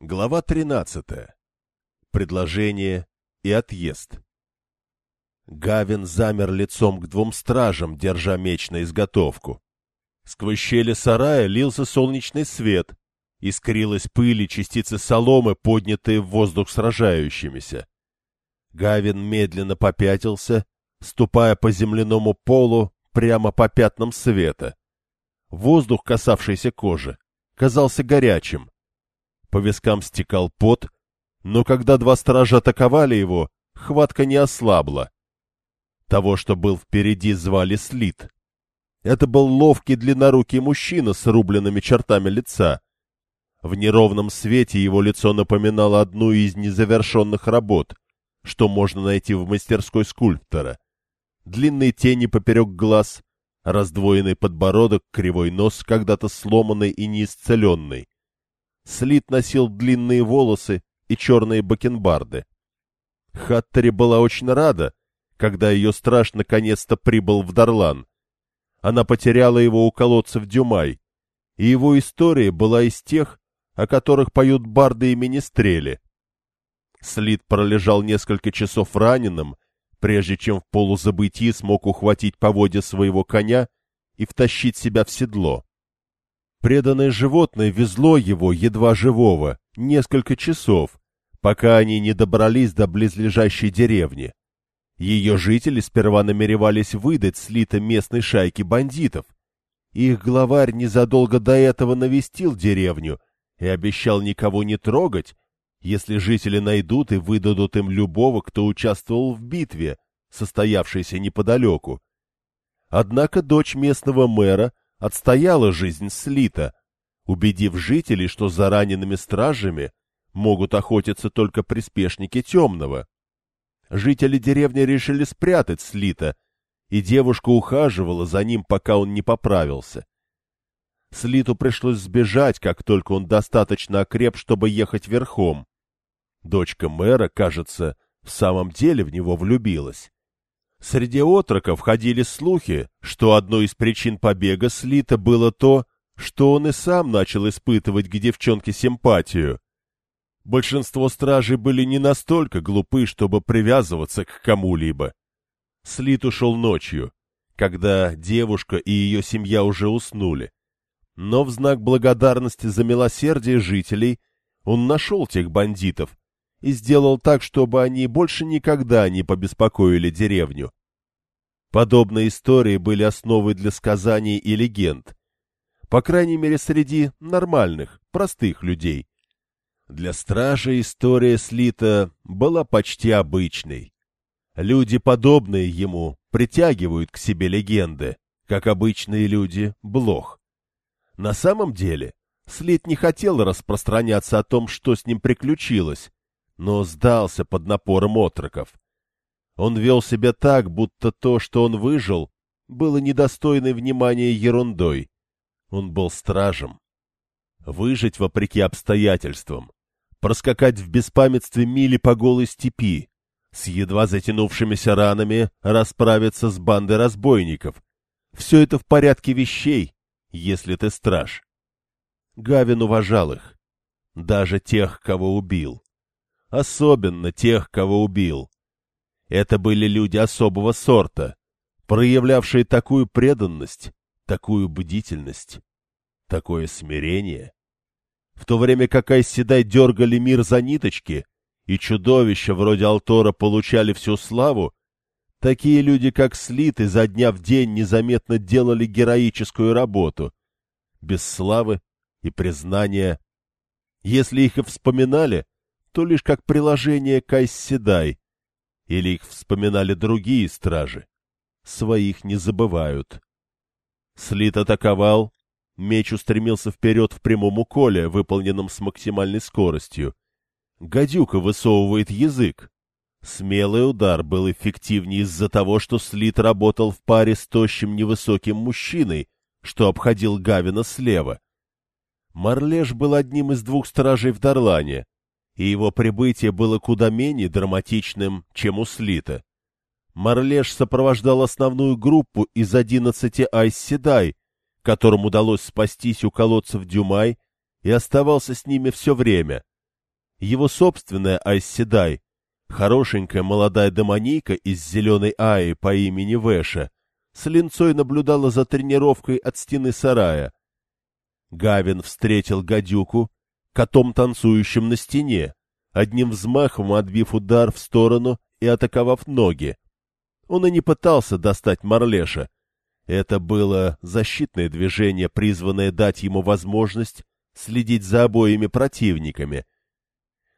Глава 13. Предложение и отъезд. Гавин замер лицом к двум стражам, держа меч на изготовку. Сквозь щели сарая лился солнечный свет, искрилась пыль и частицы соломы, поднятые в воздух сражающимися. Гавин медленно попятился, ступая по земляному полу прямо по пятнам света. Воздух, касавшийся кожи, казался горячим. По вискам стекал пот, но когда два сторожа атаковали его, хватка не ослабла. Того, что был впереди, звали Слит. Это был ловкий длиннорукий мужчина с рубленными чертами лица. В неровном свете его лицо напоминало одну из незавершенных работ, что можно найти в мастерской скульптора. Длинные тени поперек глаз, раздвоенный подбородок, кривой нос, когда-то сломанный и неисцеленный. Слит носил длинные волосы и черные бакенбарды. Хаттери была очень рада, когда ее страж наконец-то прибыл в Дарлан. Она потеряла его у колодца в Дюмай, и его история была из тех, о которых поют барды и министрели. Слит пролежал несколько часов раненым, прежде чем в полузабытии смог ухватить поводья своего коня и втащить себя в седло. Преданное животное везло его, едва живого, несколько часов, пока они не добрались до близлежащей деревни. Ее жители сперва намеревались выдать слито местной шайки бандитов. Их главарь незадолго до этого навестил деревню и обещал никого не трогать, если жители найдут и выдадут им любого, кто участвовал в битве, состоявшейся неподалеку. Однако дочь местного мэра отстояла жизнь Слита, убедив жителей, что за ранеными стражами могут охотиться только приспешники Темного. Жители деревни решили спрятать Слита, и девушка ухаживала за ним, пока он не поправился. Слиту пришлось сбежать, как только он достаточно окреп, чтобы ехать верхом. Дочка мэра, кажется, в самом деле в него влюбилась. Среди отроков ходили слухи, что одной из причин побега Слита было то, что он и сам начал испытывать к девчонке симпатию. Большинство стражей были не настолько глупы, чтобы привязываться к кому-либо. Слит ушел ночью, когда девушка и ее семья уже уснули. Но в знак благодарности за милосердие жителей он нашел тех бандитов, и сделал так, чтобы они больше никогда не побеспокоили деревню. Подобные истории были основой для сказаний и легенд, по крайней мере среди нормальных, простых людей. Для стражи история Слита была почти обычной. Люди, подобные ему, притягивают к себе легенды, как обычные люди — блох. На самом деле, Слит не хотел распространяться о том, что с ним приключилось, но сдался под напором отроков. Он вел себя так, будто то, что он выжил, было недостойной внимания ерундой. Он был стражем. Выжить вопреки обстоятельствам, проскакать в беспамятстве мили по голой степи, с едва затянувшимися ранами расправиться с бандой разбойников. Все это в порядке вещей, если ты страж. Гавин уважал их, даже тех, кого убил особенно тех, кого убил. Это были люди особого сорта, проявлявшие такую преданность, такую бдительность, такое смирение. В то время как Айседай дергали мир за ниточки, и чудовища вроде Алтора получали всю славу, такие люди, как Слит, изо дня в день незаметно делали героическую работу, без славы и признания. Если их и вспоминали, то лишь как приложение к или их вспоминали другие стражи. Своих не забывают. Слит атаковал, меч устремился вперед в прямом уколе, выполненном с максимальной скоростью. Гадюка высовывает язык. Смелый удар был эффективнее из-за того, что Слит работал в паре с тощим невысоким мужчиной, что обходил Гавина слева. Марлеш был одним из двух стражей в Дарлане, и его прибытие было куда менее драматичным, чем у Слита. Марлеш сопровождал основную группу из одиннадцати Айсседай, которым удалось спастись у колодцев Дюмай, и оставался с ними все время, Его собственная Айсседай, хорошенькая молодая демонийка из зеленой Аи по имени Вэша, с линцой наблюдала за тренировкой от стены сарая. Гавин встретил гадюку, котом танцующим на стене, одним взмахом отбив удар в сторону и атаковав ноги. Он и не пытался достать Марлеша. Это было защитное движение, призванное дать ему возможность следить за обоими противниками.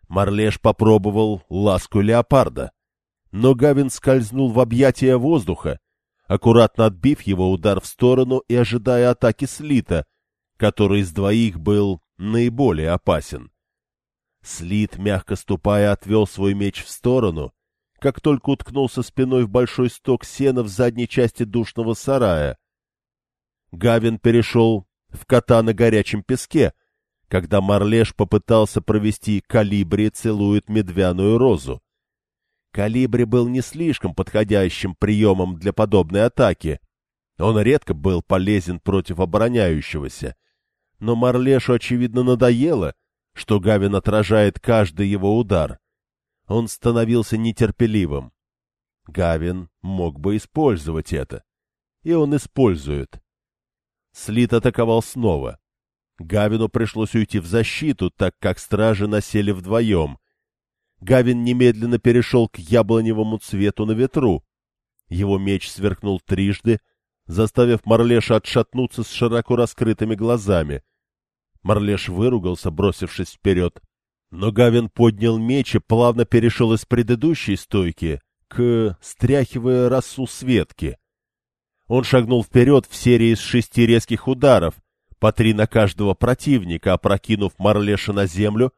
Марлеш попробовал ласку леопарда, но Гавин скользнул в объятия воздуха, аккуратно отбив его удар в сторону и ожидая атаки Слита, который из двоих был наиболее опасен. Слит, мягко ступая, отвел свой меч в сторону, как только уткнулся спиной в большой сток сена в задней части душного сарая. Гавин перешел в кота на горячем песке, когда Марлеш попытался провести «Калибри целует медвяную розу». Калибри был не слишком подходящим приемом для подобной атаки. Он редко был полезен против обороняющегося. Но Марлешу, очевидно, надоело, что Гавин отражает каждый его удар. Он становился нетерпеливым. Гавин мог бы использовать это. И он использует. Слит атаковал снова. Гавину пришлось уйти в защиту, так как стражи насели вдвоем. Гавин немедленно перешел к яблоневому цвету на ветру. Его меч сверкнул трижды, заставив Марлеша отшатнуться с широко раскрытыми глазами. Марлеш выругался, бросившись вперед. Но Гавин поднял меч и плавно перешел из предыдущей стойки к стряхивая росу Светки. Он шагнул вперед в серии из шести резких ударов — по три на каждого противника, опрокинув Марлеша на землю,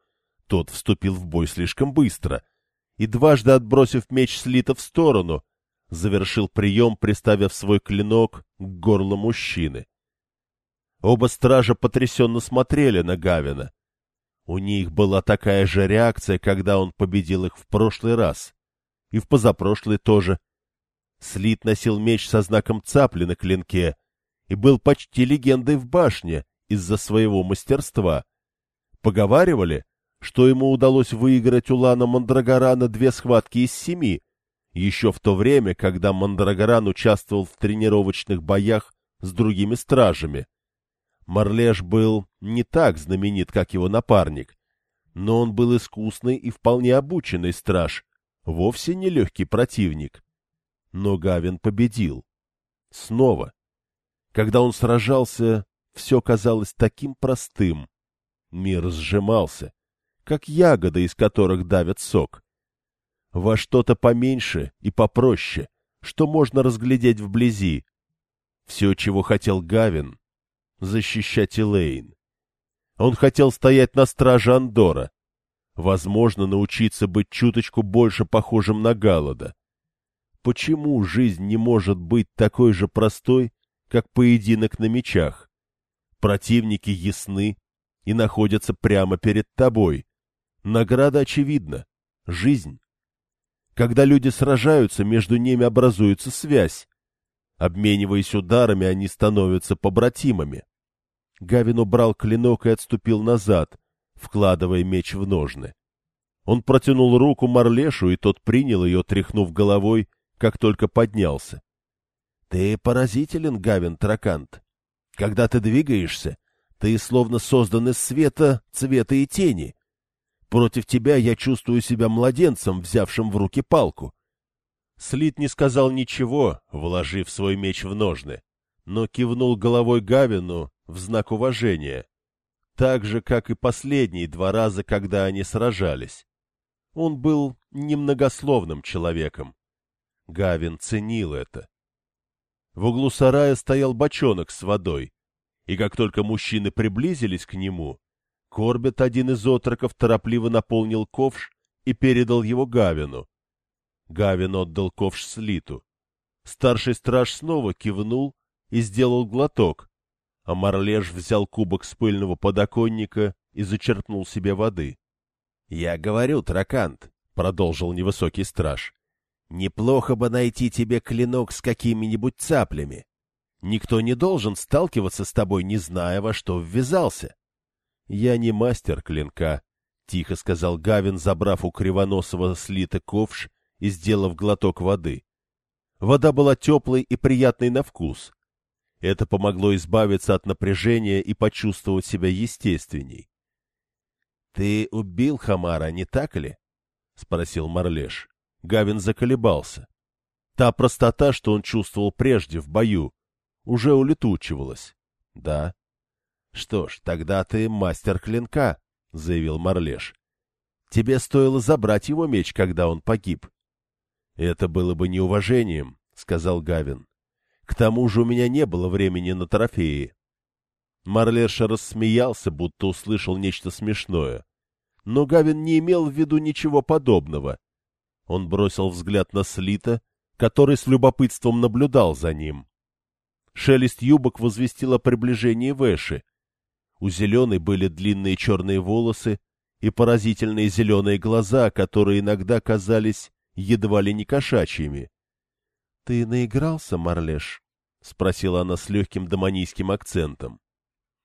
тот вступил в бой слишком быстро и, дважды отбросив меч Слита в сторону, завершил прием, приставив свой клинок к горлу мужчины. Оба стража потрясенно смотрели на Гавина. У них была такая же реакция, когда он победил их в прошлый раз. И в позапрошлый тоже. Слит носил меч со знаком цапли на клинке, и был почти легендой в башне из-за своего мастерства. Поговаривали, что ему удалось выиграть у Лана Мандрагорана две схватки из семи, еще в то время, когда Мандрагоран участвовал в тренировочных боях с другими стражами. Марлеш был не так знаменит, как его напарник, но он был искусный и вполне обученный страж, вовсе не легкий противник. Но Гавин победил. Снова. Когда он сражался, все казалось таким простым. Мир сжимался, как ягоды, из которых давят сок. Во что-то поменьше и попроще, что можно разглядеть вблизи. Все, чего хотел Гавин — защищать Элейн. Он хотел стоять на страже Андора, возможно, научиться быть чуточку больше похожим на Галлада. Почему жизнь не может быть такой же простой, как поединок на мечах. Противники ясны и находятся прямо перед тобой. Награда очевидна — жизнь. Когда люди сражаются, между ними образуется связь. Обмениваясь ударами, они становятся побратимами. Гавин убрал клинок и отступил назад, вкладывая меч в ножны. Он протянул руку Марлешу, и тот принял ее, тряхнув головой, как только поднялся. Ты поразителен, Гавин Тракант. Когда ты двигаешься, ты словно создан из света, цвета и тени. Против тебя я чувствую себя младенцем, взявшим в руки палку. Слит не сказал ничего, вложив свой меч в ножны, но кивнул головой Гавину в знак уважения, так же, как и последние два раза, когда они сражались. Он был немногословным человеком. Гавин ценил это. В углу сарая стоял бочонок с водой, и как только мужчины приблизились к нему, Корбет, один из отроков, торопливо наполнил ковш и передал его Гавину. Гавин отдал ковш Слиту. Старший страж снова кивнул и сделал глоток, а Марлеж взял кубок с пыльного подоконника и зачерпнул себе воды. — Я говорю, Тракант, — продолжил невысокий страж, Неплохо бы найти тебе клинок с какими-нибудь цаплями. Никто не должен сталкиваться с тобой, не зная, во что ввязался. — Я не мастер клинка, — тихо сказал Гавин, забрав у Кривоносова слита ковш и сделав глоток воды. Вода была теплой и приятной на вкус. Это помогло избавиться от напряжения и почувствовать себя естественней. — Ты убил Хамара, не так ли? — спросил Марлеш. Гавин заколебался. Та простота, что он чувствовал прежде в бою, уже улетучивалась. — Да. — Что ж, тогда ты мастер клинка, — заявил Марлеш. — Тебе стоило забрать его меч, когда он погиб. — Это было бы неуважением, — сказал Гавин. — К тому же у меня не было времени на трофеи. Марлерша рассмеялся, будто услышал нечто смешное. Но Гавин не имел в виду ничего подобного. Он бросил взгляд на Слита, который с любопытством наблюдал за ним. Шелест юбок возвестил о приближении Вэши. У зеленой были длинные черные волосы и поразительные зеленые глаза, которые иногда казались едва ли не кошачьими. — Ты наигрался, Марлеш? — спросила она с легким доманийским акцентом.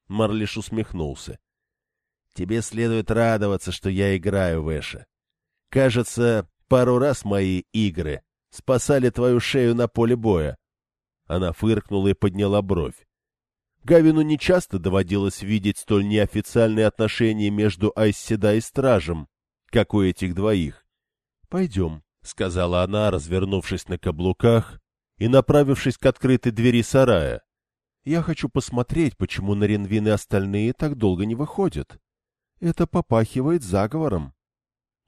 Марлиш усмехнулся. — Тебе следует радоваться, что я играю, Вэша. Кажется, пару раз мои игры спасали твою шею на поле боя. Она фыркнула и подняла бровь. Гавину нечасто доводилось видеть столь неофициальные отношения между Айсседа и Стражем, как у этих двоих. — Пойдем, — сказала она, развернувшись на каблуках и направившись к открытой двери сарая. — Я хочу посмотреть, почему Наренвин и остальные так долго не выходят. Это попахивает заговором.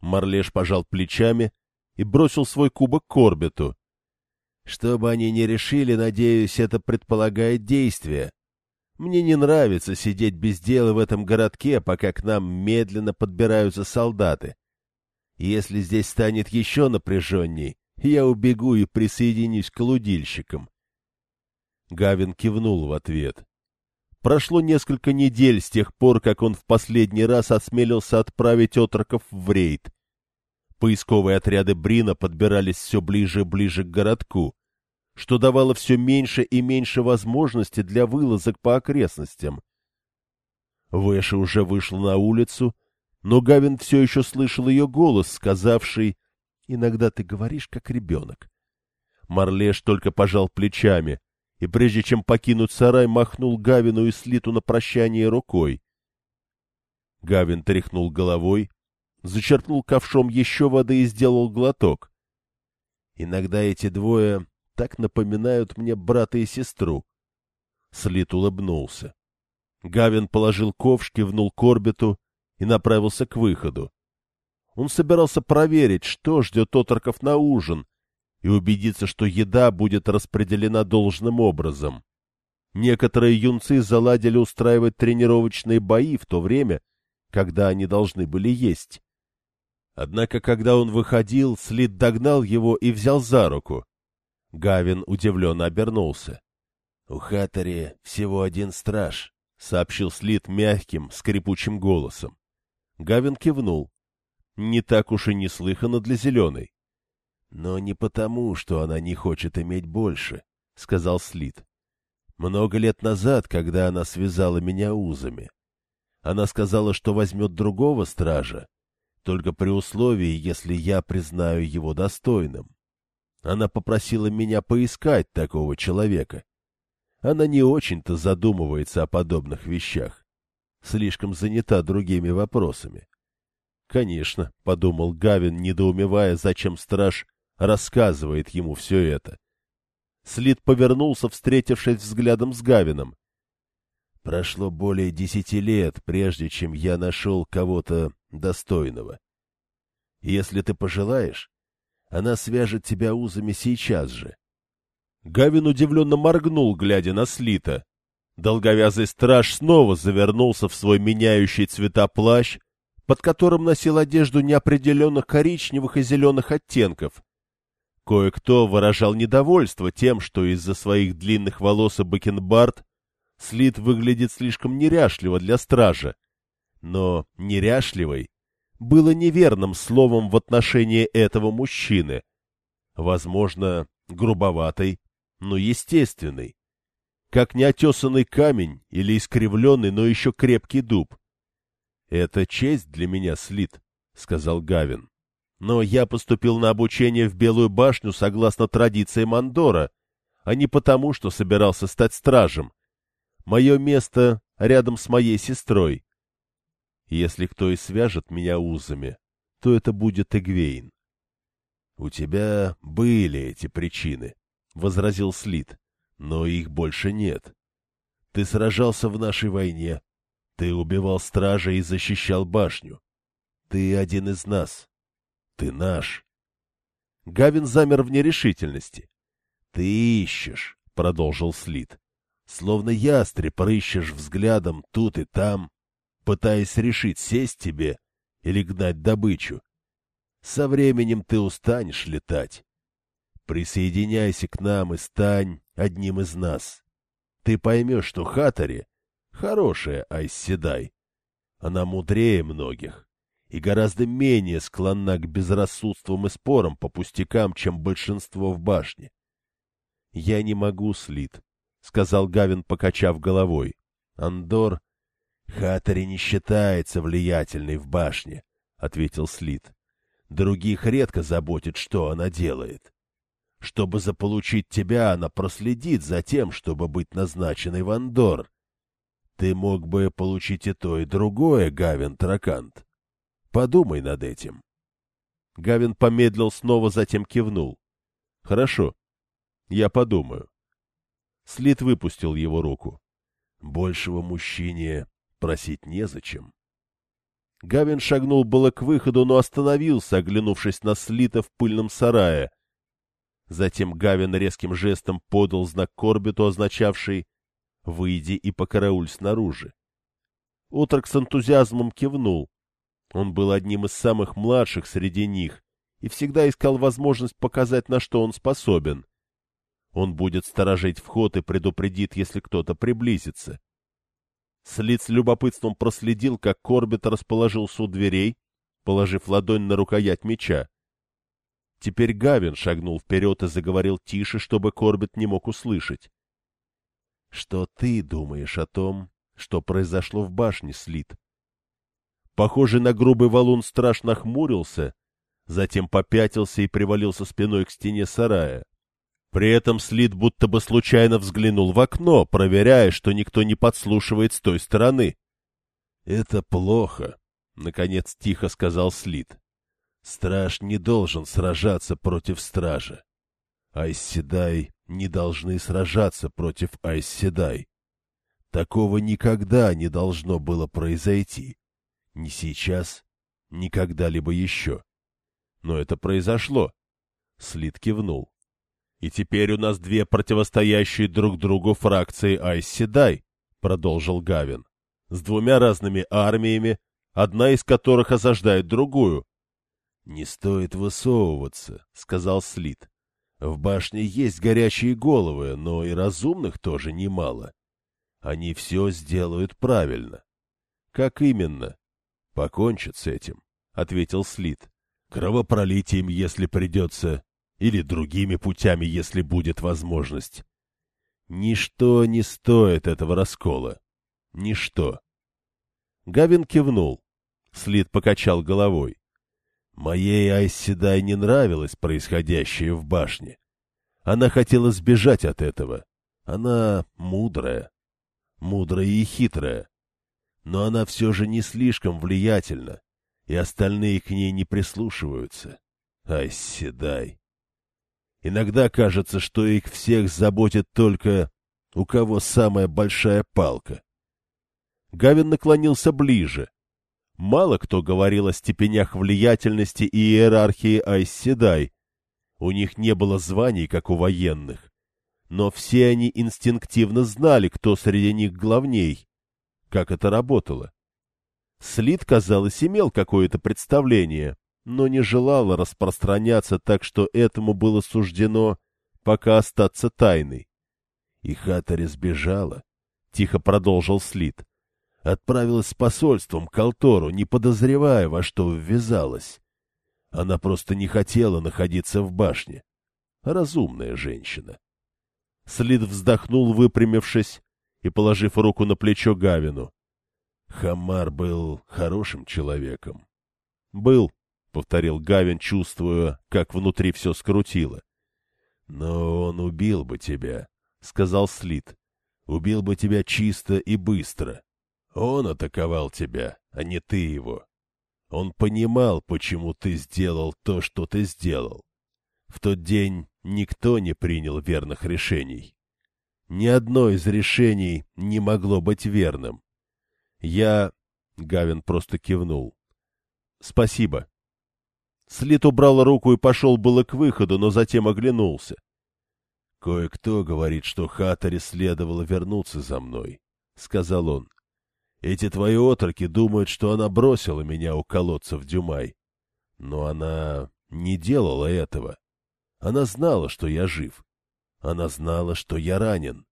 Марлеш пожал плечами и бросил свой кубок Корбету. Что бы они ни решили, надеюсь, это предполагает действие. Мне не нравится сидеть без дела в этом городке, пока к нам медленно подбираются солдаты. Если здесь станет еще напряженней, я убегу и присоединюсь к лудильщикам. Гавин кивнул в ответ. Прошло несколько недель с тех пор, как он в последний раз осмелился отправить отроков в рейд. Поисковые отряды Брина подбирались все ближе и ближе к городку, что давало все меньше и меньше возможностей для вылазок по окрестностям. Выше уже вышла на улицу, но Гавин все еще слышал ее голос, сказавший «Иногда ты говоришь, как ребенок». Марлеш только пожал плечами, и прежде чем покинуть сарай, махнул Гавину и Слиту на прощание рукой. Гавин тряхнул головой, зачерпнул ковшом еще воды и сделал глоток. Иногда эти двое так напоминают мне брата и сестру. Слит улыбнулся. Гавин положил ковш, кивнул Корбету и направился к выходу. Он собирался проверить, что ждет отроков на ужин, и убедиться, что еда будет распределена должным образом. Некоторые юнцы заладили устраивать тренировочные бои в то время, когда они должны были есть. Однако, когда он выходил, Слит догнал его и взял за руку. Гавин удивленно обернулся. — У Хаттери всего один страж, — сообщил Слит мягким, скрипучим голосом. Гавин кивнул. Не так уж и неслыханно для зеленой. Но не потому, что она не хочет иметь больше, — сказал Слит. Много лет назад, когда она связала меня узами, она сказала, что возьмет другого стража, только при условии, если я признаю его достойным. Она попросила меня поискать такого человека. Она не очень-то задумывается о подобных вещах. Слишком занята другими вопросами. Конечно, — подумал Гавин, недоумевая, зачем страж рассказывает ему все это. Слит повернулся, встретившись взглядом с Гавином. Прошло более десяти лет, прежде чем я нашел кого-то достойного. Если ты пожелаешь, она свяжет тебя узами сейчас же. Гавин удивленно моргнул, глядя на Слита. Долговязый страж снова завернулся в свой меняющий цвета плащ, под которым носил одежду неопределенных коричневых и зеленых оттенков, Кое-кто выражал недовольство тем, что из-за своих длинных волос и бакенбард Слит выглядит слишком неряшливо для стража. Но «неряшливый» было неверным словом в отношении этого мужчины. Возможно, грубоватый, но естественный. Как неотесанный камень или искривленный, но еще крепкий дуб. Это честь для меня, Слит, — сказал Гавин. Но я поступил на обучение в Белую башню согласно традиции Мандора, а не потому, что собирался стать стражем. Мое место рядом с моей сестрой. Если кто и свяжет меня узами, то это будет Эгвейн. — У тебя были эти причины, — возразил Слит, — но их больше нет. Ты сражался в нашей войне, ты убивал стража и защищал башню. Ты один из нас. Ты наш. Гавин замер в нерешительности. — Ты ищешь, — продолжил Слит. — Словно ястреб рыщешь взглядом тут и там, пытаясь решить, сесть тебе или гнать добычу. Со временем ты устанешь летать. Присоединяйся к нам и стань одним из нас. Ты поймешь, что Хатари — хорошая Айсседай. Она мудрее многих и гораздо менее склонна к безрассудствам и спорам по пустякам, чем большинство в башне. — Я не могу, Слит, — сказал Гавин, покачав головой. Андор Хатари не считается влиятельной в башне, — ответил Слит. Других редко заботит, что она делает. Чтобы заполучить тебя, она проследит за тем, чтобы быть назначенной в Андор. Ты мог бы получить и то, и другое, Гавин Тракант. Подумай над этим. Гавин помедлил снова, затем кивнул. — Хорошо. Я подумаю. Слит выпустил его руку. Большего мужчине просить незачем. Гавин шагнул было к выходу, но остановился, оглянувшись на Слита в пыльном сарае. Затем Гавин резким жестом подал знак Корбиту, означавший «Выйди и покарауль снаружи». Отрок с энтузиазмом кивнул. Он был одним из самых младших среди них и всегда искал возможность показать, на что он способен. Он будет сторожить вход и предупредит, если кто-то приблизится. Слит с любопытством проследил, как Корбет расположился у дверей, положив ладонь на рукоять меча. Теперь Гавин шагнул вперед и заговорил тише, чтобы Корбет не мог услышать. — Что ты думаешь о том, что произошло в башне, Слит? Похожий на грубый валун страж нахмурился, затем попятился и привалился спиной к стене сарая. При этом Слит будто бы случайно взглянул в окно, проверяя, что никто не подслушивает с той стороны. — Это плохо, — наконец тихо сказал Слит. — Страж не должен сражаться против стража. Айсседай не должны сражаться против Айсседай. Такого никогда не должно было произойти. Ни сейчас, ни когда-либо еще. Но это произошло. Слит кивнул. И теперь у нас две противостоящие друг другу фракции Айсседай, продолжил Гавин, с двумя разными армиями, одна из которых осаждает другую. Не стоит высовываться, сказал Слит. В башне есть горячие головы, но и разумных тоже немало. Они все сделают правильно. Как именно? Покончат с этим, ответил Слит. Кровопролитием, если придется, или другими путями, если будет возможность. Ничто не стоит этого раскола. Ничто. Гавин кивнул. Слит покачал головой. Моей Айседай не нравилось происходящее в башне. Она хотела сбежать от этого. Она мудрая. Мудрая и хитрая. Но она все же не слишком влиятельна, и остальные к ней не прислушиваются. Айседай. Иногда кажется, что их всех заботит только у кого самая большая палка. Гавин наклонился ближе. Мало кто говорил о степенях влиятельности и иерархии Айсседай. У них не было званий, как у военных. Но все они инстинктивно знали, кто среди них главней. Как это работало? Слит, казалось, имел какое-то представление, но не желала распространяться так, что этому было суждено пока остаться тайной. И Хатари сбежала, — тихо продолжил Слит. Отправилась с посольством к Алтору, не подозревая, во что ввязалась. Она просто не хотела находиться в башне. Разумная женщина. Слит вздохнул, выпрямившись и положив руку на плечо Гавину. Хамар был хорошим человеком. — Был, — повторил Гавин, чувствуя, как внутри все скрутило. — Но он убил бы тебя, — сказал Слит. — Убил бы тебя чисто и быстро. Он атаковал тебя, а не ты его. Он понимал, почему ты сделал то, что ты сделал. В тот день никто не принял верных решений. Ни одно из решений не могло быть верным. Я... Гавин просто кивнул. Спасибо. Слит убрал руку и пошел было к выходу, но затем оглянулся. Кое-кто говорит, что Хатаре следовало вернуться за мной, — сказал он. Эти твои отроки думают, что она бросила меня у колодца в Дюмай. Но она не делала этого. Она знала, что я жив. Она знала, что я ранен.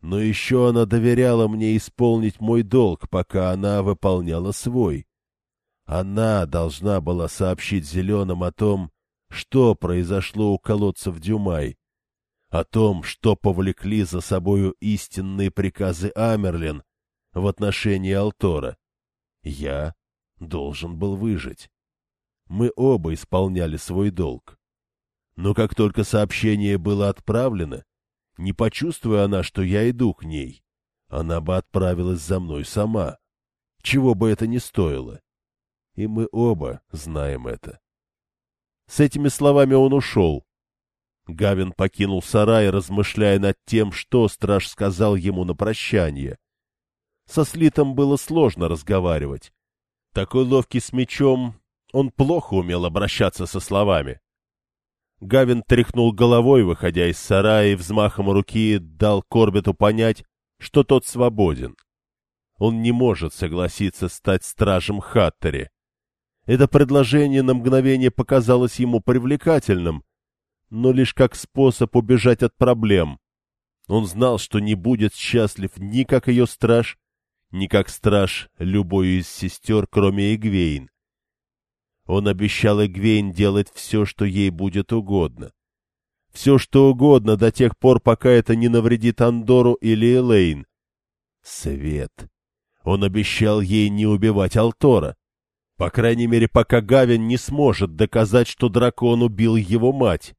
Но еще она доверяла мне исполнить мой долг, пока она выполняла свой. Она должна была сообщить Зеленым о том, что произошло у колодца в Дюмай, о том, что повлекли за собою истинные приказы Амерлин в отношении Алтора. Я должен был выжить. Мы оба исполняли свой долг. Но как только сообщение было отправлено, не почувствуя она, что я иду к ней, она бы отправилась за мной сама, чего бы это ни стоило. И мы оба знаем это. С этими словами он ушел. Гавин покинул сарай, размышляя над тем, что страж сказал ему на прощание. Со Слитом было сложно разговаривать. Такой ловкий с мечом, он плохо умел обращаться со словами. Гавин тряхнул головой, выходя из сарая, и взмахом руки дал Корбету понять, что тот свободен. Он не может согласиться стать стражем Хаттери. Это предложение на мгновение показалось ему привлекательным, но лишь как способ убежать от проблем. Он знал, что не будет счастлив ни как ее страж, ни как страж любой из сестер, кроме Эгвейн. Он обещал Эгвейн делать все, что ей будет угодно. Все, что угодно, до тех пор, пока это не навредит Андору или Элейн. Свет. Он обещал ей не убивать Алтора. По крайней мере, пока Гавин не сможет доказать, что дракон убил его мать.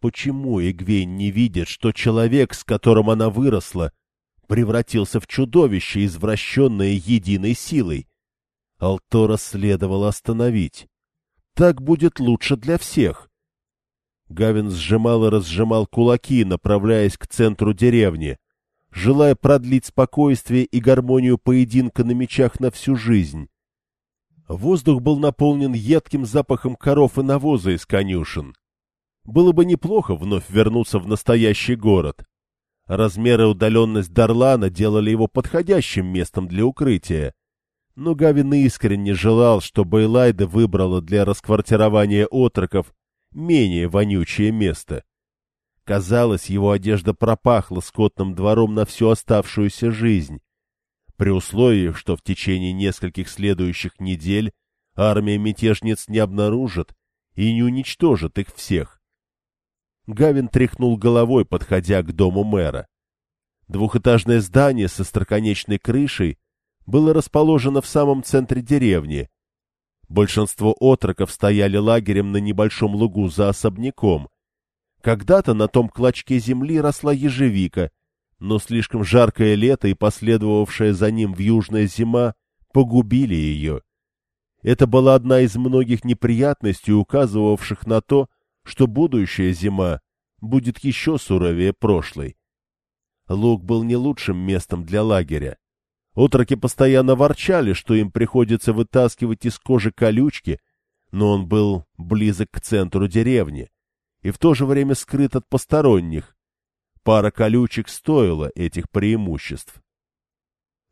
Почему Эгвейн не видит, что человек, с которым она выросла, превратился в чудовище, извращенное единой силой. Алтора следовало остановить. Так будет лучше для всех. Гавин сжимал и разжимал кулаки, направляясь к центру деревни, желая продлить спокойствие и гармонию поединка на мечах на всю жизнь. Воздух был наполнен едким запахом коров и навоза из конюшен. Было бы неплохо вновь вернуться в настоящий город. Размеры и удаленность Дарлана делали его подходящим местом для укрытия. Но Гавин искренне желал, чтобы Элайда выбрала для расквартирования отроков менее вонючее место. Казалось, его одежда пропахла скотным двором на всю оставшуюся жизнь, при условии, что в течение нескольких следующих недель армия мятежниц не обнаружит и не уничтожит их всех. Гавин тряхнул головой, подходя к дому мэра. Двухэтажное здание со строконечной крышей было расположено в самом центре деревни. Большинство отроков стояли лагерем на небольшом лугу за особняком. Когда-то на том клочке земли росла ежевика, но слишком жаркое лето и последовавшая за ним вьюжная зима погубили ее. Это была одна из многих неприятностей, указывавших на то, что будущая зима будет еще суровее прошлой. Луг был не лучшим местом для лагеря. Отроки постоянно ворчали, что им приходится вытаскивать из кожи колючки, но он был близок к центру деревни и в то же время скрыт от посторонних. Пара колючек стоила этих преимуществ.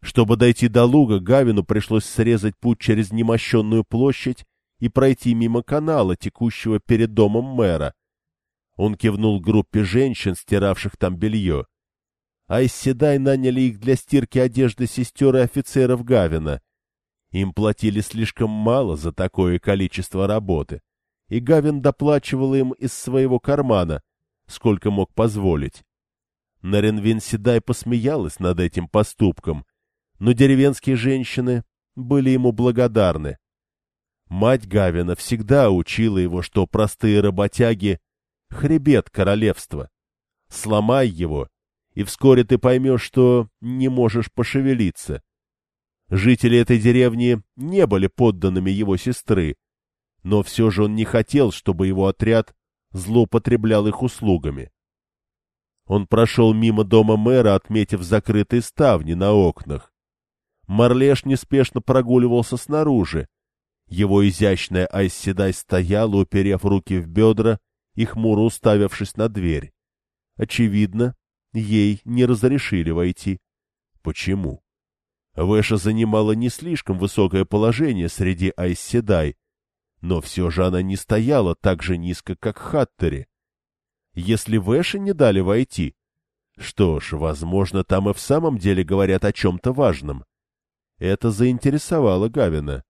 Чтобы дойти до луга, Гавину пришлось срезать путь через немощенную площадь и пройти мимо канала, текущего перед домом мэра. Он кивнул группе женщин, стиравших там белье. Айседай наняли их для стирки одежды сестер и офицеров Гавина. Им платили слишком мало за такое количество работы, и Гавин доплачивал им из своего кармана, сколько мог позволить. Наренвин Седай посмеялась над этим поступком, но деревенские женщины были ему благодарны. Мать Гавина всегда учила его, что простые работяги — хребет королевства. Сломай его, и вскоре ты поймешь, что не можешь пошевелиться. Жители этой деревни не были подданными его сестры, но все же он не хотел, чтобы его отряд злоупотреблял их услугами. Он прошел мимо дома мэра, отметив закрытые ставни на окнах. Марлеш неспешно прогуливался снаружи. Его изящная Айсседай стояла, уперев руки в бедра и хмуро уставившись на дверь. Очевидно, ей не разрешили войти. Почему? Выша занимала не слишком высокое положение среди Айсседай, но все же она не стояла так же низко, как Хаттери. Если Выше не дали войти, что ж, возможно, там и в самом деле говорят о чем-то важном. Это заинтересовало Гавина.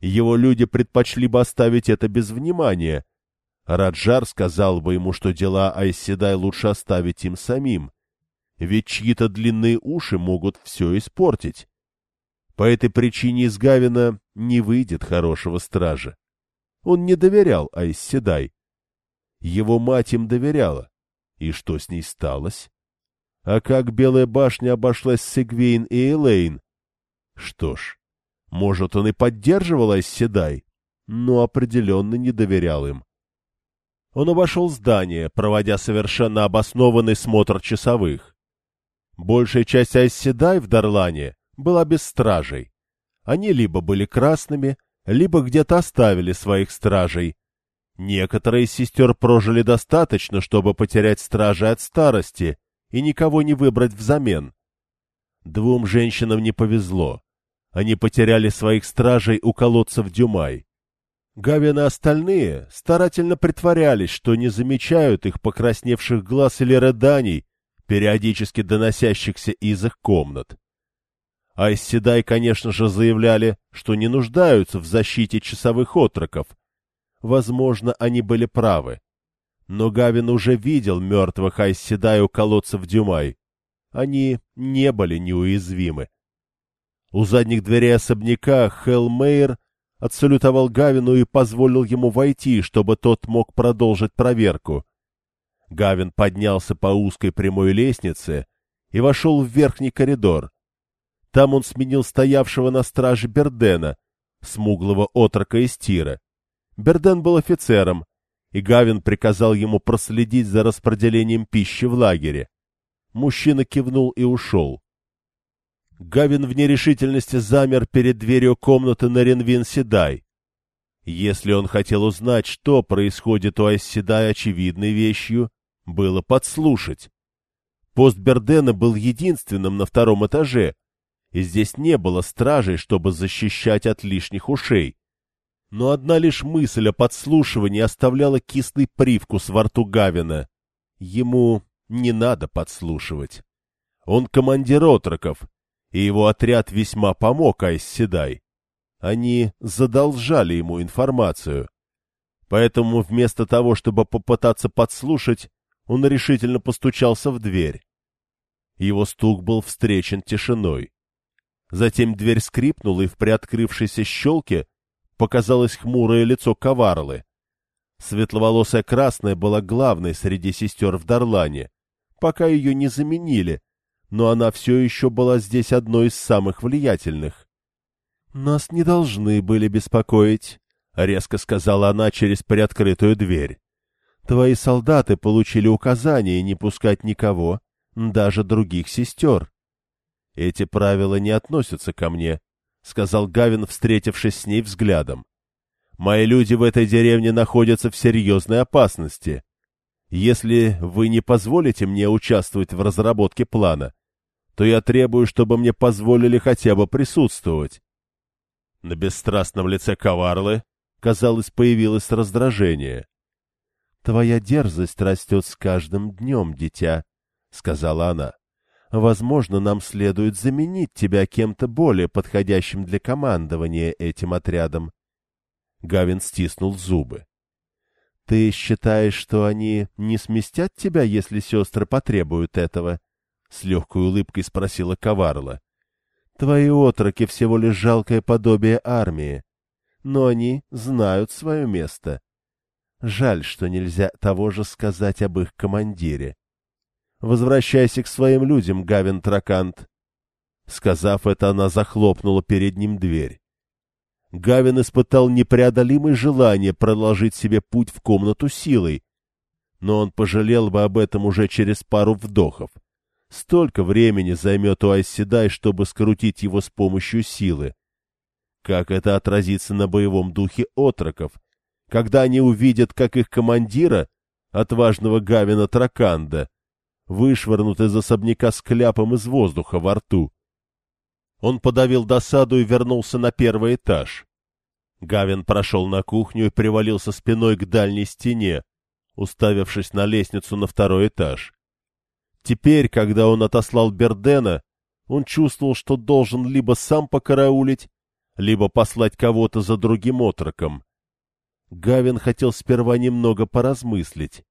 Его люди предпочли бы оставить это без внимания. Раджар сказал бы ему, что дела Айседай лучше оставить им самим, ведь чьи-то длинные уши могут все испортить. По этой причине из Гавина не выйдет хорошего стража. Он не доверял Айседай. Его мать им доверяла. И что с ней сталось? А как Белая башня обошлась с Сигвейн и Элейн? Что ж, может, он и поддерживал Айседай, но определенно не доверял им. Он обошел здание, проводя совершенно обоснованный смотр часовых. Большая часть Айседай в Дарлане была без стражей. Они либо были красными, либо где-то оставили своих стражей. Некоторые из сестер прожили достаточно, чтобы потерять стражи от старости и никого не выбрать взамен. Двум женщинам не повезло. Они потеряли своих стражей у колодцев Дюмай. Гавин и остальные старательно притворялись, что не замечают их покрасневших глаз или рыданий, периодически доносящихся из их комнат. Айсседай, конечно же, заявляли, что не нуждаются в защите часовых отроков. Возможно, они были правы. Но Гавин уже видел мертвых Айсседай у колодцев Дюмай. Они не были неуязвимы. У задних дверей особняка Хелмейр отсалютовал Гавину и позволил ему войти, чтобы тот мог продолжить проверку. Гавин поднялся по узкой прямой лестнице и вошел в верхний коридор. Там он сменил стоявшего на страже Бердена, смуглого отрока из тира. Берден был офицером, и Гавин приказал ему проследить за распределением пищи в лагере. Мужчина кивнул и ушел. Гавин в нерешительности замер перед дверью комнаты на Ренвин-Седай. Если он хотел узнать, что происходит у Айсседай очевидной вещью, было подслушать. Пост Бердена был единственным на втором этаже, и здесь не было стражей, чтобы защищать от лишних ушей. Но одна лишь мысль о подслушивании оставляла кислый привкус во рту Гавина. Ему не надо подслушивать. Он командир отроков, и его отряд весьма помог Айсседай. Они задолжали ему информацию. Поэтому вместо того, чтобы попытаться подслушать, он решительно постучался в дверь. Его стук был встречен тишиной. Затем дверь скрипнула, и в приоткрывшейся щелке показалось хмурое лицо Коварлы. Светловолосая красная была главной среди сестер в Дарлане, пока ее не заменили, но она все еще была здесь одной из самых влиятельных. — Нас не должны были беспокоить, — резко сказала она через приоткрытую дверь. — Твои солдаты получили указание не пускать никого, даже других сестер. — Эти правила не относятся ко мне, — сказал Гавин, встретившись с ней взглядом. — Мои люди в этой деревне находятся в серьезной опасности. Если вы не позволите мне участвовать в разработке плана, то я требую, чтобы мне позволили хотя бы присутствовать. На бесстрастном лице Коварлы, казалось, появилось раздражение. — Твоя дерзость растет с каждым днем, дитя, — сказала она. — Возможно, нам следует заменить тебя кем-то более подходящим для командования этим отрядом. Гавин стиснул зубы. — Ты считаешь, что они не сместят тебя, если сестры потребуют этого? —— с легкой улыбкой спросила Коварла. — Твои отроки всего лишь жалкое подобие армии, но они знают свое место. Жаль, что нельзя того же сказать об их командире. Возвращайся к своим людям, Гавин Тракант. Сказав это, она захлопнула перед ним дверь. Гавин испытал непреодолимое желание проложить себе путь в комнату силой, но он пожалел бы об этом уже через пару вдохов. Столько времени займет у Айседай, чтобы скрутить его с помощью силы. Как это отразится на боевом духе отроков, когда они увидят, как их командира, отважного Гавина Траканда, вышвырнут из особняка с кляпом из воздуха во рту. Он подавил досаду и вернулся на первый этаж. Гавин прошел на кухню и привалился спиной к дальней стене, уставившись на лестницу на второй этаж. Теперь, когда он отослал Бердена, он чувствовал, что должен либо сам покараулить, либо послать кого-то за другим отроком. Гавин хотел сперва немного поразмыслить.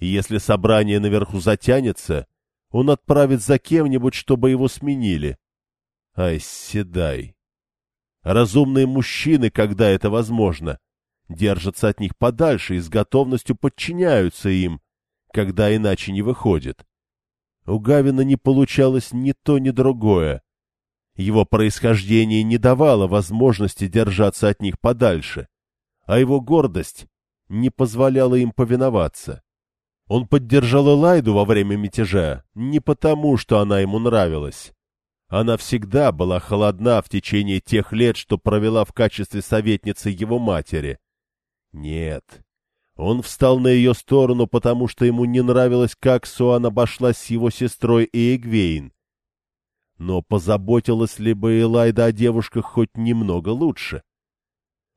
Если собрание наверху затянется, он отправит за кем-нибудь, чтобы его сменили. Ай, седай! Разумные мужчины, когда это возможно, держатся от них подальше и с готовностью подчиняются им, когда иначе не выходит. У Гавина не получалось ни то, ни другое. Его происхождение не давало возможности держаться от них подальше, а его гордость не позволяла им повиноваться. Он поддержал Элайду во время мятежа не потому, что она ему нравилась. Она всегда была холодна в течение тех лет, что провела в качестве советницы его матери. Нет, он встал на ее сторону, потому что ему не нравилось, как Суан обошлась с его сестрой и Эгвейн. Но позаботилась ли бы Элайда о девушках хоть немного лучше?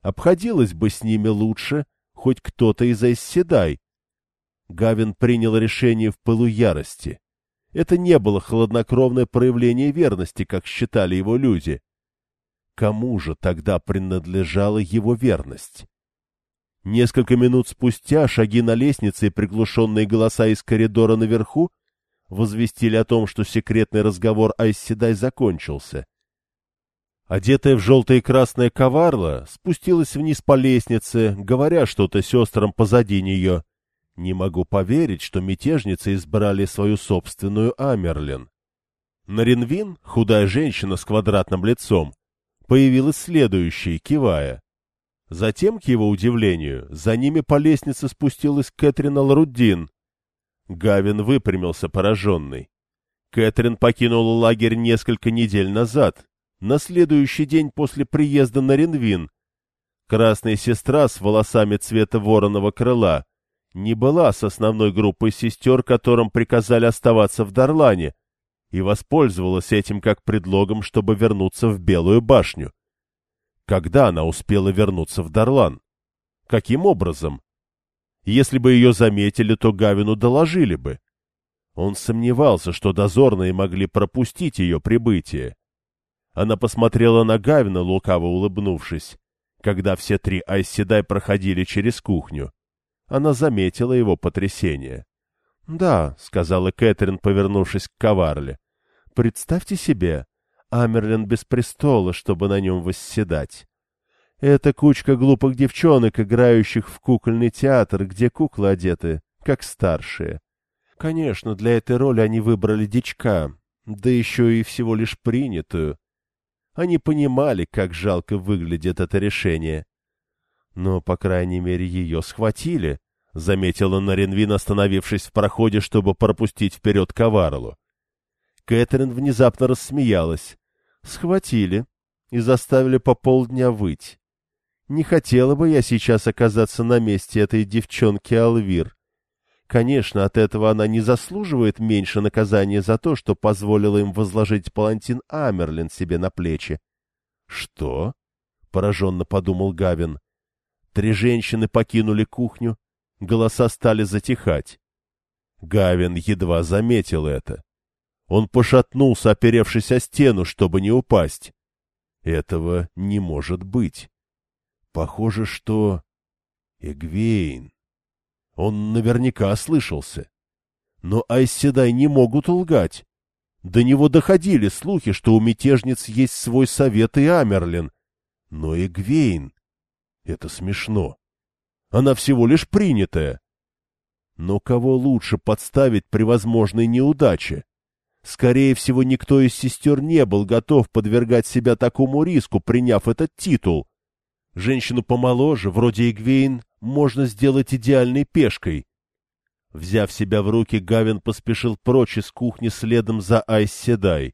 Обходилась бы с ними лучше хоть кто-то из Айсседай. Гавин принял решение в пылу ярости. Это не было хладнокровное проявление верности, как считали его люди. Кому же тогда принадлежала его верность? Несколько минут спустя шаги на лестнице и приглушенные голоса из коридора наверху возвестили о том, что секретный разговор Айсседай закончился. Одетая в желтое и красное коварло, спустилась вниз по лестнице, говоря что-то сестрам позади нее. Не могу поверить, что мятежницы избрали свою собственную Амерлин. Наринвин, худая женщина с квадратным лицом, появилась следующей, кивая. Затем, к его удивлению, за ними по лестнице спустилась Кэтрин Алруддин. Гавин выпрямился пораженный. Кэтрин покинула лагерь несколько недель назад, на следующий день после приезда на Ренвин. Красная сестра с волосами цвета вороного крыла не была с основной группой сестер, которым приказали оставаться в Дарлане, и воспользовалась этим как предлогом, чтобы вернуться в Белую башню. Когда она успела вернуться в Дарлан? Каким образом? Если бы ее заметили, то Гавину доложили бы. Он сомневался, что дозорные могли пропустить ее прибытие. Она посмотрела на Гавина, лукаво улыбнувшись, когда все три Айседай проходили через кухню. Она заметила его потрясение. — Да, — сказала Кэтрин, повернувшись к коварле. — Представьте себе, Амерлин без престола, чтобы на нем восседать. Это кучка глупых девчонок, играющих в кукольный театр, где куклы одеты, как старшие. Конечно, для этой роли они выбрали дичка, да еще и всего лишь принятую. Они понимали, как жалко выглядит это решение. Но, по крайней мере, ее схватили, — заметила Наренвин, остановившись в проходе, чтобы пропустить вперед Коварлу. Кэтрин внезапно рассмеялась. Схватили и заставили по полдня выть. Не хотела бы я сейчас оказаться на месте этой девчонки Алвир. Конечно, от этого она не заслуживает меньше наказания за то, что позволила им возложить палантин Амерлин себе на плечи. — Что? — пораженно подумал Гавин. Три женщины покинули кухню, голоса стали затихать. Гавин едва заметил это. Он пошатнулся, оперевшись о стену, чтобы не упасть. Этого не может быть. Похоже, что... Эгвейн. Он наверняка ослышался. Но Айседай не могут лгать. До него доходили слухи, что у мятежниц есть свой совет и Амерлин. Но Эгвейн... Это смешно. Она всего лишь принятая. Но кого лучше подставить при возможной неудаче? Скорее всего, никто из сестер не был готов подвергать себя такому риску, приняв этот титул. Женщину помоложе, вроде Эгвейн, можно сделать идеальной пешкой. Взяв себя в руки, Гавин поспешил прочь из кухни следом за Айс Седай.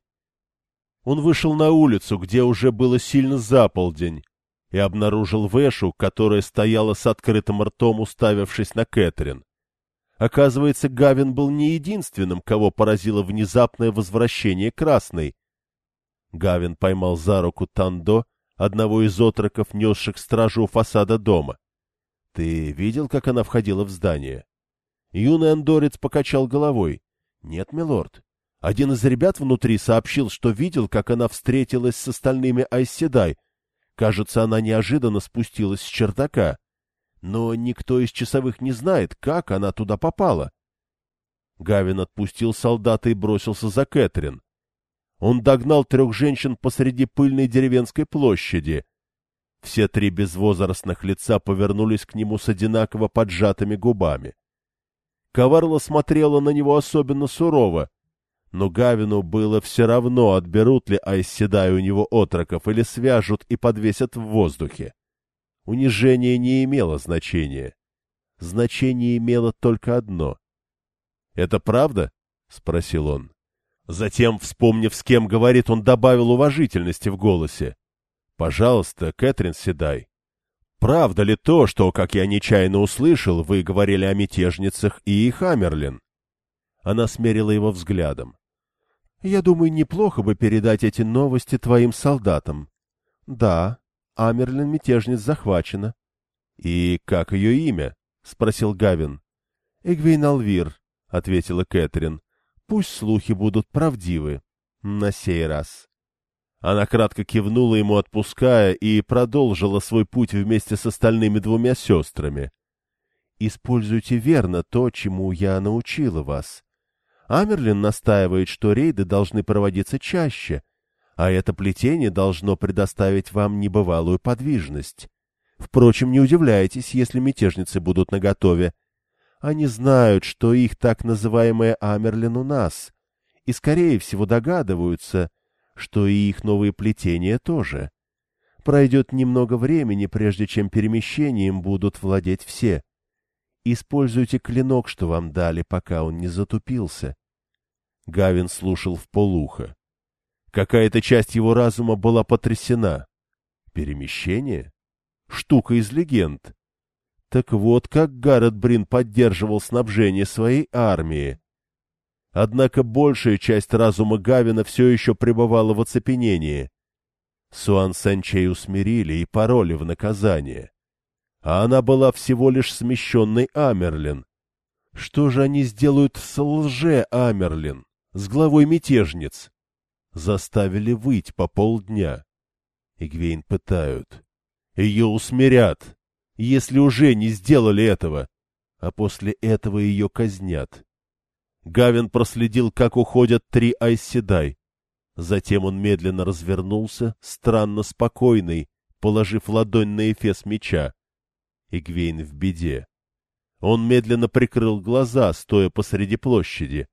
Он вышел на улицу, где уже было сильно заполдень, и обнаружил Вэшу, которая стояла с открытым ртом, уставившись на Кэтрин. Оказывается, Гавин был не единственным, кого поразило внезапное возвращение Красной. Гавин поймал за руку Тандо, одного из отроков, несших стражу у фасада дома. — Ты видел, как она входила в здание? Юный андорец покачал головой. — Нет, милорд. Один из ребят внутри сообщил, что видел, как она встретилась с остальными Айседай. Кажется, она неожиданно спустилась с чердака. Но никто из часовых не знает, как она туда попала. Гавин отпустил солдата и бросился за Кэтрин. Он догнал трех женщин посреди пыльной деревенской площади. Все три безвозрастных лица повернулись к нему с одинаково поджатыми губами. Коварла смотрела на него особенно сурово, но Гавину было все равно, отберут ли Айседай у него отроков или свяжут и подвесят в воздухе. Унижение не имело значения. Значение имело только одно. — Это правда? — спросил он. Затем, вспомнив, с кем говорит, он добавил уважительности в голосе. — Пожалуйста, Кэтрин Седай, Правда ли то, что, как я нечаянно услышал, вы говорили о мятежницах и их Амерлин? Она смерила его взглядом. — Я думаю, неплохо бы передать эти новости твоим солдатам. — Да, Амерлин мятежниц захвачена. — И как ее имя? — спросил Гавин. — Эгвейн Алвир, — ответила Кэтрин. — Пусть слухи будут правдивы. На сей раз. Она кратко кивнула ему, отпуская, и продолжила свой путь вместе с остальными двумя сестрами. «Используйте верно то, чему я научила вас. Амерлин настаивает, что рейды должны проводиться чаще, а это плетение должно предоставить вам небывалую подвижность. Впрочем, не удивляйтесь, если мятежницы будут наготове. Они знают, что их так называемая Амерлин у нас, и, скорее всего, догадываются — что и их новые плетения тоже. Пройдет немного времени, прежде чем перемещением будут владеть все. Используйте клинок, что вам дали, пока он не затупился. Гавин слушал в полухо. Какая-то часть его разума была потрясена. Перемещение? Штука из легенд. Так вот, как Гаррет Брин поддерживал снабжение своей армии. Однако большая часть разума Гавина все еще пребывала в оцепенении. Суан Санчей усмирили и пороли в наказание. А она была всего лишь смещенной Амерлин. Что же они сделают с лже-Амерлин, с главой мятежниц? Заставили выть по полдня. Игвейн пытают. Ее усмирят, если уже не сделали этого, а после этого ее казнят. Гавин проследил, как уходят три Айседай. Затем он медленно развернулся, странно спокойный, положив ладонь на эфес меча. Игвейн в беде. Он медленно прикрыл глаза, стоя посреди площади.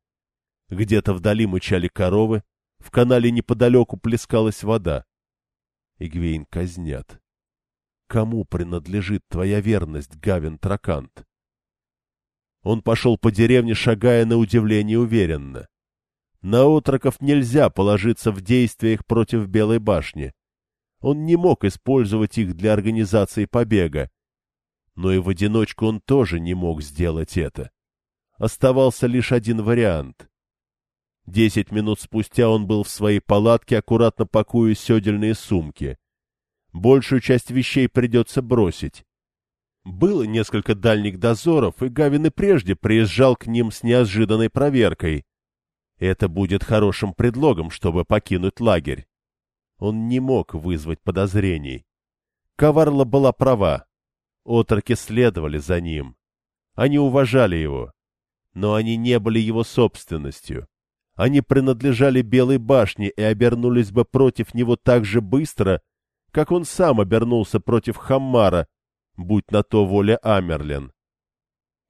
Где-то вдали мычали коровы, в канале неподалеку плескалась вода. Игвейн казнят. Кому принадлежит твоя верность, Гавин Тракант? Он пошел по деревне, шагая на удивление уверенно. На отроков нельзя положиться в действиях против Белой башни. Он не мог использовать их для организации побега. Но и в одиночку он тоже не мог сделать это. Оставался лишь один вариант. Десять минут спустя он был в своей палатке, аккуратно пакуя седельные сумки. Большую часть вещей придется бросить. Было несколько дальних дозоров, и Гавин и прежде приезжал к ним с неожиданной проверкой. Это будет хорошим предлогом, чтобы покинуть лагерь. Он не мог вызвать подозрений. Коварла была права. Отроки следовали за ним. Они уважали его. Но они не были его собственностью. Они принадлежали Белой башне и обернулись бы против него так же быстро, как он сам обернулся против Хаммара, будь на то воля Амерлин.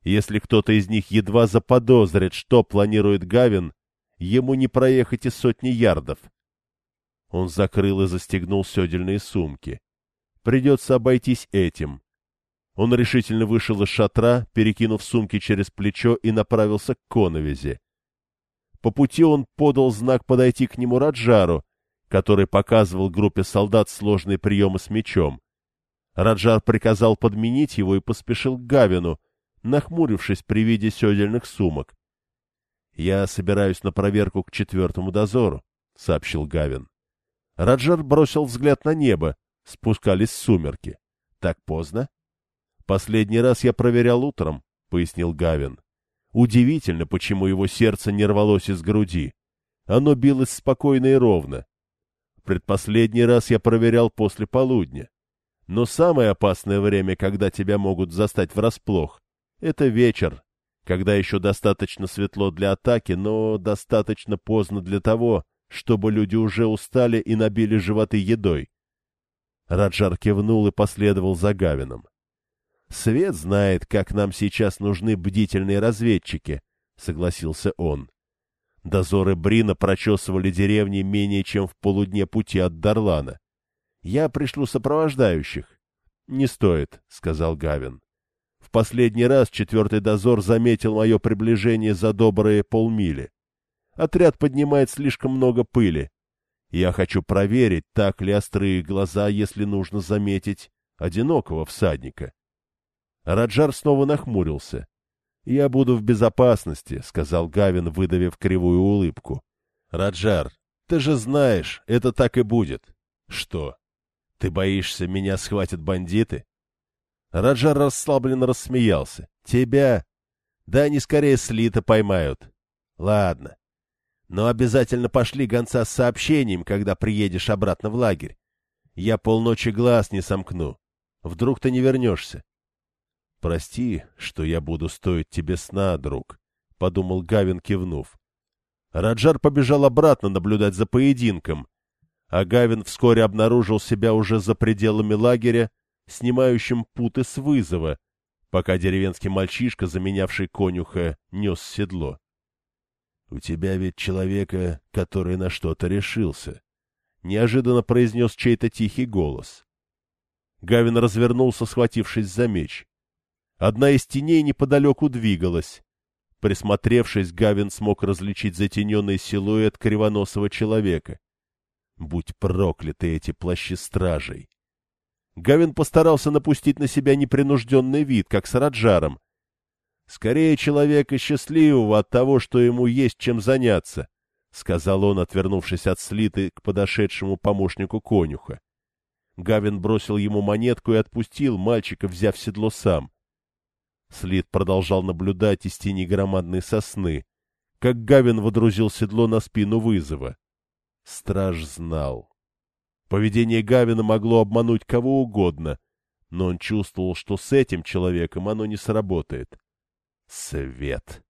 Если кто-то из них едва заподозрит, что планирует Гавин, ему не проехать и сотни ярдов. Он закрыл и застегнул седельные сумки. Придется обойтись этим. Он решительно вышел из шатра, перекинув сумки через плечо и направился к коновизе. По пути он подал знак подойти к нему Раджару, который показывал группе солдат сложные приемы с мечом. Раджар приказал подменить его и поспешил к Гавину, нахмурившись при виде седельных сумок. — Я собираюсь на проверку к четвертому дозору, — сообщил Гавин. Раджар бросил взгляд на небо, спускались сумерки. — Так поздно? — Последний раз я проверял утром, — пояснил Гавин. Удивительно, почему его сердце не рвалось из груди. Оно билось спокойно и ровно. Предпоследний раз я проверял после полудня. Но самое опасное время, когда тебя могут застать врасплох, это вечер, когда еще достаточно светло для атаки, но достаточно поздно для того, чтобы люди уже устали и набили животы едой. Раджар кивнул и последовал за Гавином. Свет знает, как нам сейчас нужны бдительные разведчики, — согласился он. Дозоры Брина прочесывали деревни менее чем в полудне пути от Дарлана. Я пришлю сопровождающих. — Не стоит, — сказал Гавин. В последний раз четвертый дозор заметил мое приближение за добрые полмили. Отряд поднимает слишком много пыли. Я хочу проверить, так ли острые глаза, если нужно заметить одинокого всадника. Раджар снова нахмурился. — Я буду в безопасности, — сказал Гавин, выдавив кривую улыбку. — Раджар, ты же знаешь, это так и будет. — Что? Ты боишься, меня схватят бандиты? Раджар расслабленно рассмеялся. — Тебя? Да они скорее слита поймают. — Ладно. Но обязательно пошли гонца с сообщением, когда приедешь обратно в лагерь. Я полночи глаз не сомкну. Вдруг ты не вернешься. — Прости, что я буду стоить тебе сна, друг, — подумал Гавин, кивнув. Раджар побежал обратно наблюдать за поединком, а Гавин вскоре обнаружил себя уже за пределами лагеря, снимающим путы с вызова, пока деревенский мальчишка, заменявший конюха, нес седло. — У тебя ведь человека, который на что-то решился, — неожиданно произнес чей-то тихий голос. Гавин развернулся, схватившись за меч. Одна из теней неподалеку двигалась. Присмотревшись, Гавин смог различить затененный силуэт кривоносого человека. Будь прокляты эти плащи стражей! Гавин постарался напустить на себя непринужденный вид, как с Раджаром. «Скорее человека счастливого от того, что ему есть чем заняться», — сказал он, отвернувшись от слиты к подошедшему помощнику конюха. Гавин бросил ему монетку и отпустил мальчика, взяв седло сам. Слит продолжал наблюдать из тени громадной сосны, как Гавин водрузил седло на спину вызова. Страж знал. Поведение Гавина могло обмануть кого угодно, но он чувствовал, что с этим человеком оно не сработает. Свет!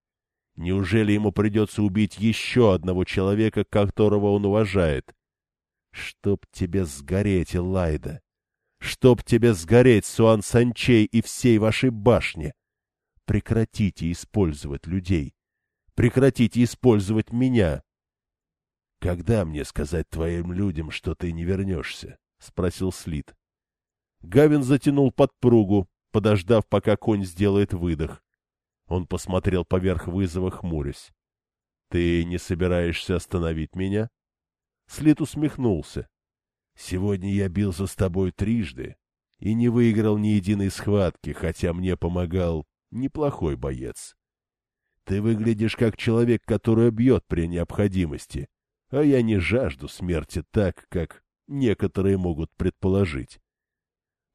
Неужели ему придется убить еще одного человека, которого он уважает? Чтоб тебе сгореть, Элайда! Чтоб тебе сгореть, Суан Санчей и всей вашей башне! Прекратите использовать людей. Прекратите использовать меня. — Когда мне сказать твоим людям, что ты не вернешься? — спросил Слит. Гавин затянул подпругу, подождав, пока конь сделает выдох. Он посмотрел поверх вызова, хмурясь. — Ты не собираешься остановить меня? Слит усмехнулся. — Сегодня я бился с тобой трижды и не выиграл ни единой схватки, хотя мне помогал неплохой боец. Ты выглядишь как человек, который бьет при необходимости, а я не жажду смерти так, как некоторые могут предположить.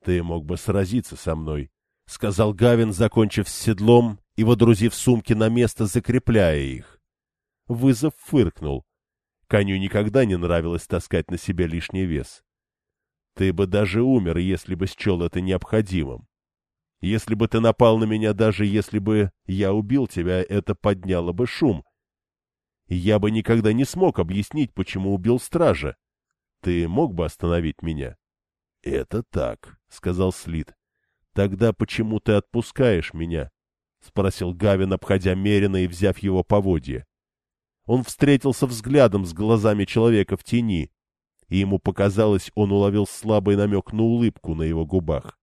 Ты мог бы сразиться со мной, — сказал Гавин, закончив с седлом и водрузив сумки на место, закрепляя их. Вызов фыркнул. Коню никогда не нравилось таскать на себе лишний вес. Ты бы даже умер, если бы счел это необходимым. Если бы ты напал на меня, даже если бы я убил тебя, это подняло бы шум. Я бы никогда не смог объяснить, почему убил стража. Ты мог бы остановить меня? — Это так, — сказал Слит. — Тогда почему ты отпускаешь меня? — спросил Гавин, обходя Мерина и взяв его поводье. Он встретился взглядом с глазами человека в тени, и ему показалось, он уловил слабый намек на улыбку на его губах. —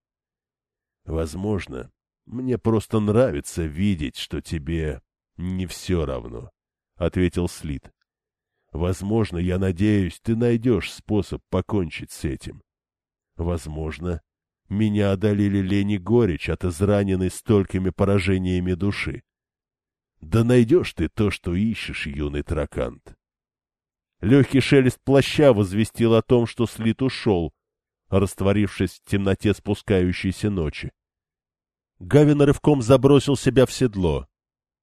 Возможно, мне просто нравится видеть, что тебе не все равно, — ответил Слит. — Возможно, я надеюсь, ты найдешь способ покончить с этим. Возможно, меня одолели лень и горечь от израненной столькими поражениями души. Да найдешь ты то, что ищешь, юный тракант. Легкий шелест плаща возвестил о том, что слит ушел, растворившись в темноте спускающейся ночи. Гавин рывком забросил себя в седло.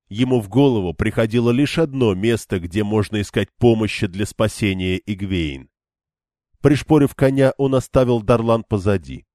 Ему в голову приходило лишь одно место, где можно искать помощи для спасения Игвейн. Пришпорив коня, он оставил Дарлан позади.